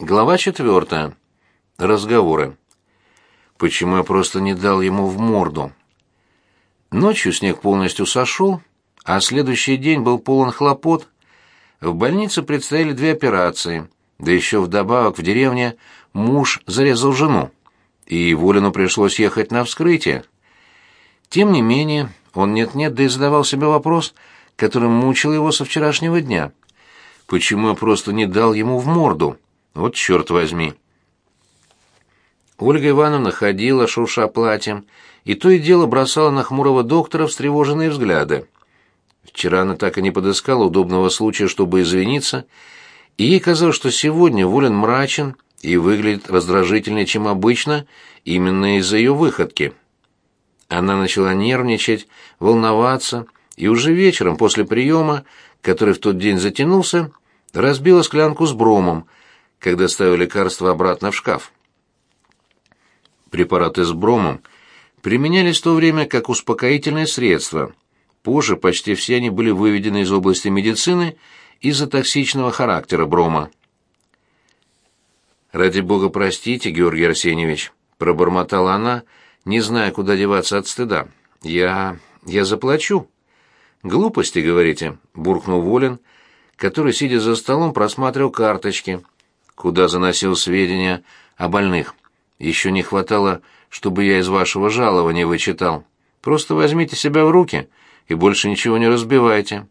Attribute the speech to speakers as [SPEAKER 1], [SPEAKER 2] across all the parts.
[SPEAKER 1] Глава четвертая. Разговоры. Почему я просто не дал ему в морду? Ночью снег полностью сошел, а следующий день был полон хлопот. В больнице предстояли две операции, да еще вдобавок в деревне муж зарезал жену, и Волину пришлось ехать на вскрытие. Тем не менее, он нет-нет, да и задавал себе вопрос, который мучил его со вчерашнего дня. Почему я просто не дал ему в морду? Вот черт возьми. Ольга Ивановна ходила, шурша платьем, и то и дело бросала на хмурого доктора встревоженные взгляды. Вчера она так и не подыскала удобного случая, чтобы извиниться, и ей казалось, что сегодня Волин мрачен и выглядит раздражительнее, чем обычно, именно из-за ее выходки. Она начала нервничать, волноваться, и уже вечером после приема, который в тот день затянулся, разбила склянку с бромом, когда ставили лекарство обратно в шкаф. Препараты с бромом применялись в то время как успокоительное средство. Позже почти все они были выведены из области медицины из-за токсичного характера брома. «Ради бога простите, Георгий Арсеньевич», — пробормотала она, не зная, куда деваться от стыда. «Я... я заплачу». «Глупости, говорите», — буркнул Волин, который, сидя за столом, просматривал карточки — куда заносил сведения о больных. Еще не хватало, чтобы я из вашего жалования вычитал. Просто возьмите себя в руки и больше ничего не разбивайте».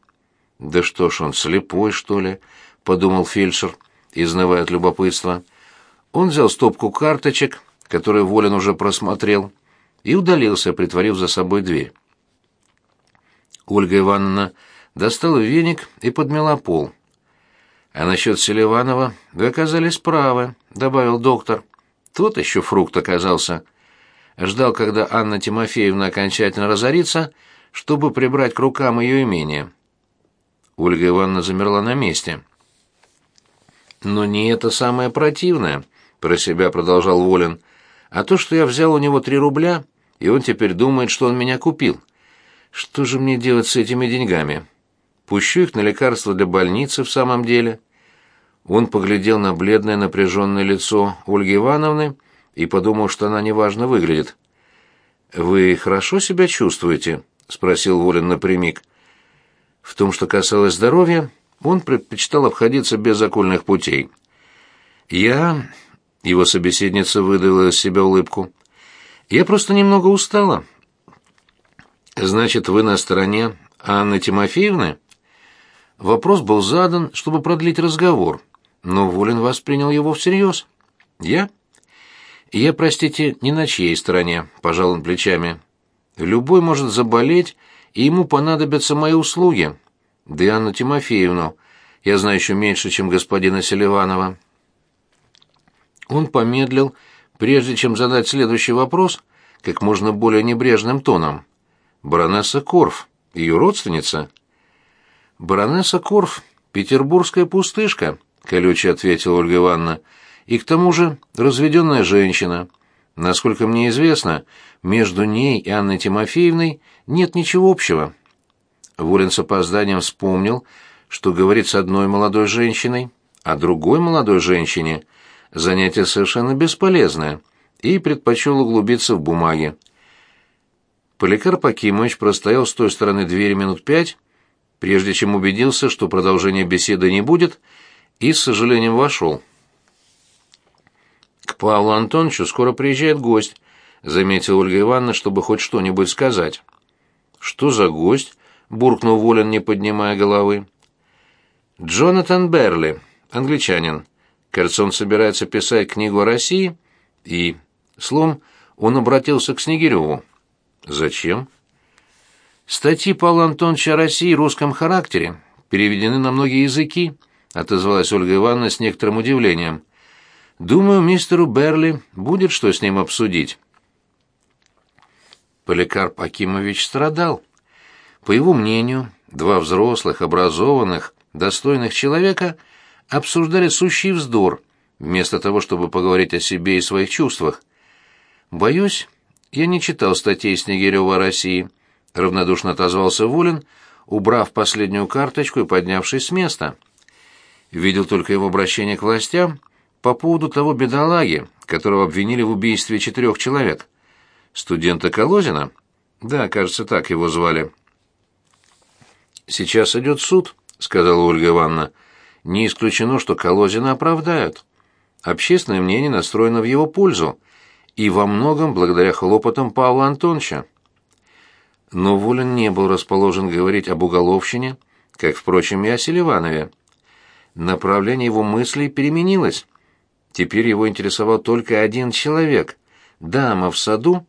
[SPEAKER 1] «Да что ж он, слепой, что ли?» — подумал фельдшер, изнывая от любопытства. Он взял стопку карточек, которые Волин уже просмотрел, и удалился, притворив за собой дверь. Ольга Ивановна достала веник и подмела пол. А насчет Селиванова вы оказались правы, добавил доктор. Тот еще фрукт оказался. Ждал, когда Анна Тимофеевна окончательно разорится, чтобы прибрать к рукам ее имение. Ольга Ивановна замерла на месте. Но не это самое противное, про себя продолжал Волин, а то, что я взял у него три рубля, и он теперь думает, что он меня купил. Что же мне делать с этими деньгами? Пущу их на лекарства для больницы в самом деле. Он поглядел на бледное напряженное лицо Ольги Ивановны и подумал, что она неважно выглядит. «Вы хорошо себя чувствуете?» — спросил Волин напрямик. В том, что касалось здоровья, он предпочитал обходиться без окольных путей. «Я...» — его собеседница выдала из себя улыбку. «Я просто немного устала». «Значит, вы на стороне Анны Тимофеевны?» Вопрос был задан, чтобы продлить разговор, но Волин воспринял его всерьез. «Я?» «Я, простите, не на чьей стороне», — пожал он плечами. «Любой может заболеть, и ему понадобятся мои услуги. Да и Анну Тимофеевну я знаю еще меньше, чем господина Селиванова». Он помедлил, прежде чем задать следующий вопрос, как можно более небрежным тоном. «Баронесса Корф, ее родственница?» «Баронесса Корф — петербургская пустышка», — колюче ответила Ольга Ивановна. «И к тому же разведенная женщина. Насколько мне известно, между ней и Анной Тимофеевной нет ничего общего». Волин с опозданием вспомнил, что говорит с одной молодой женщиной, а другой молодой женщине занятие совершенно бесполезное, и предпочел углубиться в бумаги. Поликарп Акимович простоял с той стороны двери минут пять, прежде чем убедился, что продолжения беседы не будет, и с сожалением вошел. «К Павлу Антоновичу скоро приезжает гость», — заметила Ольга Ивановна, чтобы хоть что-нибудь сказать. «Что за гость?» — буркнул Волин, не поднимая головы. «Джонатан Берли, англичанин. Кажется, он собирается писать книгу о России, и...» Словом, он обратился к Снегиреву. «Зачем?» Статьи Павла Антоновича о России русском характере переведены на многие языки, отозвалась Ольга Ивановна с некоторым удивлением. Думаю, мистеру Берли будет что с ним обсудить. Поликарп Акимович страдал. По его мнению, два взрослых, образованных, достойных человека обсуждали сущий вздор, вместо того, чтобы поговорить о себе и своих чувствах. Боюсь, я не читал статей Снегирева о России, — равнодушно отозвался Волин, убрав последнюю карточку и поднявшись с места. Видел только его обращение к властям, по поводу того бедолаги, которого обвинили в убийстве четырех человек. Студента Колозина? Да, кажется, так его звали. Сейчас идет суд, сказала Ольга Ивановна. Не исключено, что Колозина оправдают. Общественное мнение настроено в его пользу, и во многом благодаря хлопотам Павла Антоновича. Но Волин не был расположен говорить об уголовщине, как, впрочем, и о Селиванове. Направление его мыслей переменилось. Теперь его интересовал только один человек — дама в саду,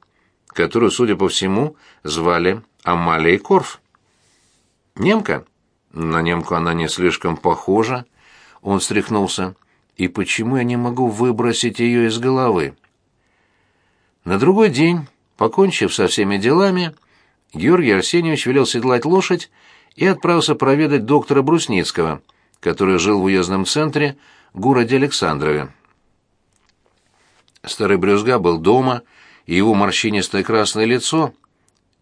[SPEAKER 1] которую, судя по всему, звали Амалией Корф. Немка? На немку она не слишком похожа. Он встряхнулся. И почему я не могу выбросить ее из головы? На другой день, покончив со всеми делами, Георгий Арсеньевич велел седлать лошадь и отправился проведать доктора Брусницкого, который жил в уездном центре, городе Александрове. Старый брюзга был дома, и его морщинистое красное лицо,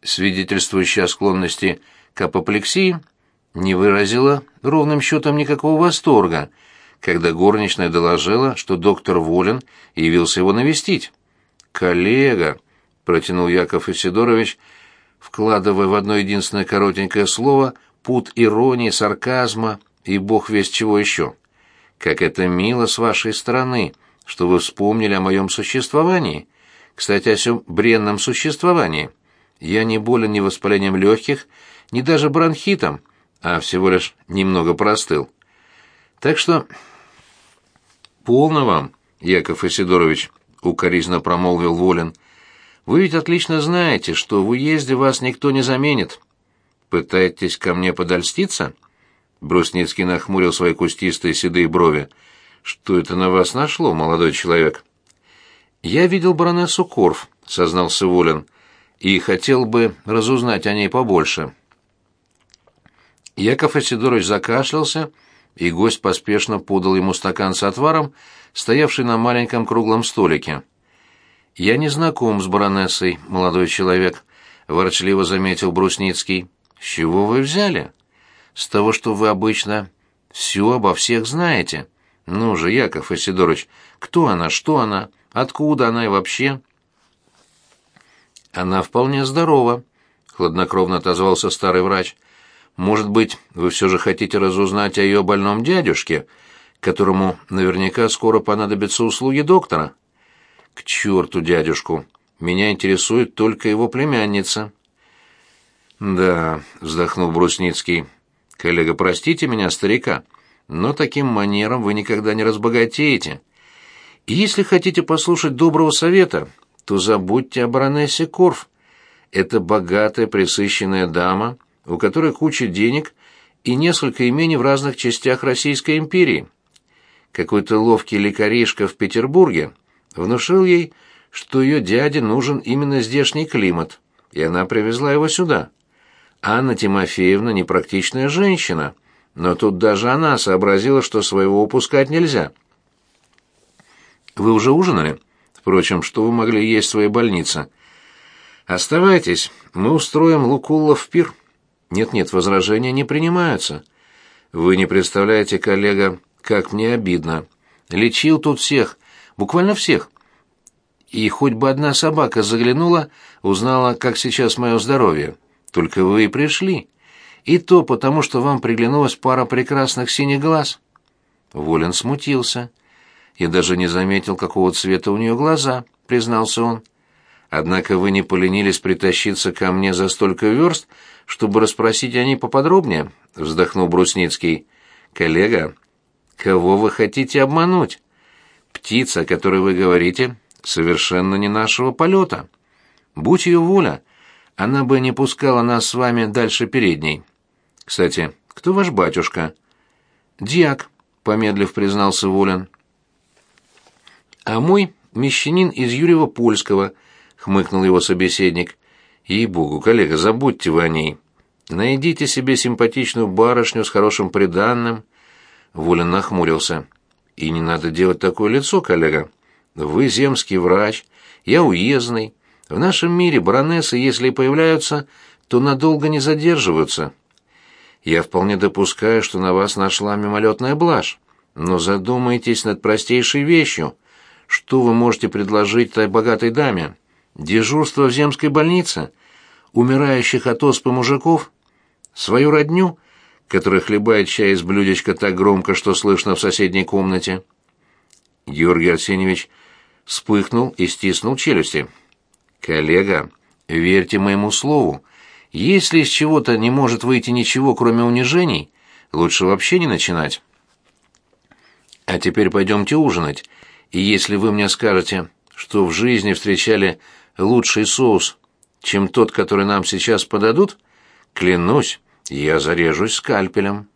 [SPEAKER 1] свидетельствующее о склонности к апоплексии, не выразило ровным счетом никакого восторга, когда горничная доложила, что доктор Волин явился его навестить. «Коллега», — протянул Яков Исидорович, вкладывая в одно единственное коротенькое слово пут иронии, сарказма и бог весть чего еще. «Как это мило с вашей стороны, что вы вспомнили о моем существовании. Кстати, о всем бренном существовании. Я не болен ни воспалением легких, ни даже бронхитом, а всего лишь немного простыл. Так что... Полно вам, Яков Исидорович, укоризненно промолвил Волин. Вы ведь отлично знаете, что в уезде вас никто не заменит. Пытаетесь ко мне подольститься? Брусницкий нахмурил свои кустистые седые брови. Что это на вас нашло, молодой человек? Я видел баронессу Корф, сознался Волин, и хотел бы разузнать о ней побольше. Яков Асидорович закашлялся, и гость поспешно подал ему стакан с отваром, стоявший на маленьком круглом столике. «Я не знаком с баронессой, молодой человек», — ворчливо заметил Брусницкий. «С чего вы взяли?» «С того, что вы обычно все обо всех знаете. Ну же, Яков Исидорович, кто она, что она, откуда она и вообще?» «Она вполне здорова», — хладнокровно отозвался старый врач. Может быть, вы все же хотите разузнать о ее больном дядюшке, которому наверняка скоро понадобятся услуги доктора? К черту дядюшку! Меня интересует только его племянница. Да, вздохнул Брусницкий. Коллега, простите меня, старика, но таким манером вы никогда не разбогатеете. И если хотите послушать доброго совета, то забудьте о баронессе Корф. Это богатая, присыщенная дама — у которой куча денег и несколько имений в разных частях Российской империи. Какой-то ловкий лекаришка в Петербурге внушил ей, что ее дяде нужен именно здешний климат, и она привезла его сюда. Анна Тимофеевна непрактичная женщина, но тут даже она сообразила, что своего упускать нельзя. «Вы уже ужинали? Впрочем, что вы могли есть в своей больнице?» «Оставайтесь, мы устроим Лукуллов пир». Нет-нет, возражения не принимаются. Вы не представляете, коллега, как мне обидно. Лечил тут всех, буквально всех. И хоть бы одна собака заглянула, узнала, как сейчас мое здоровье. Только вы и пришли. И то потому, что вам приглянулась пара прекрасных синих глаз. Волин смутился. Я даже не заметил, какого цвета у нее глаза, признался он. Однако вы не поленились притащиться ко мне за столько верст, чтобы расспросить о ней поподробнее, вздохнул Брусницкий. Коллега, кого вы хотите обмануть? Птица, о которой вы говорите, совершенно не нашего полета. Будь ее воля, она бы не пускала нас с вами дальше передней. Кстати, кто ваш батюшка? Диак, помедлив признался Волин. А мой мещанин из Юрьева-Польского, хмыкнул его собеседник. Ей-богу, коллега, забудьте вы о ней. Найдите себе симпатичную барышню с хорошим приданным. Волин нахмурился. И не надо делать такое лицо, коллега. Вы земский врач, я уездный. В нашем мире баронессы, если и появляются, то надолго не задерживаются. Я вполне допускаю, что на вас нашла мимолетная блажь. но задумайтесь над простейшей вещью. Что вы можете предложить той богатой даме? Дежурство в земской больнице? Умирающих от оспы мужиков? Свою родню, которая хлебает чай из блюдечка так громко, что слышно в соседней комнате? Георгий Арсеньевич вспыхнул и стиснул челюсти. «Коллега, верьте моему слову, если из чего-то не может выйти ничего, кроме унижений, лучше вообще не начинать». «А теперь пойдемте ужинать, и если вы мне скажете, что в жизни встречали лучший соус, чем тот, который нам сейчас подадут, клянусь, я зарежусь скальпелем».